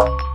you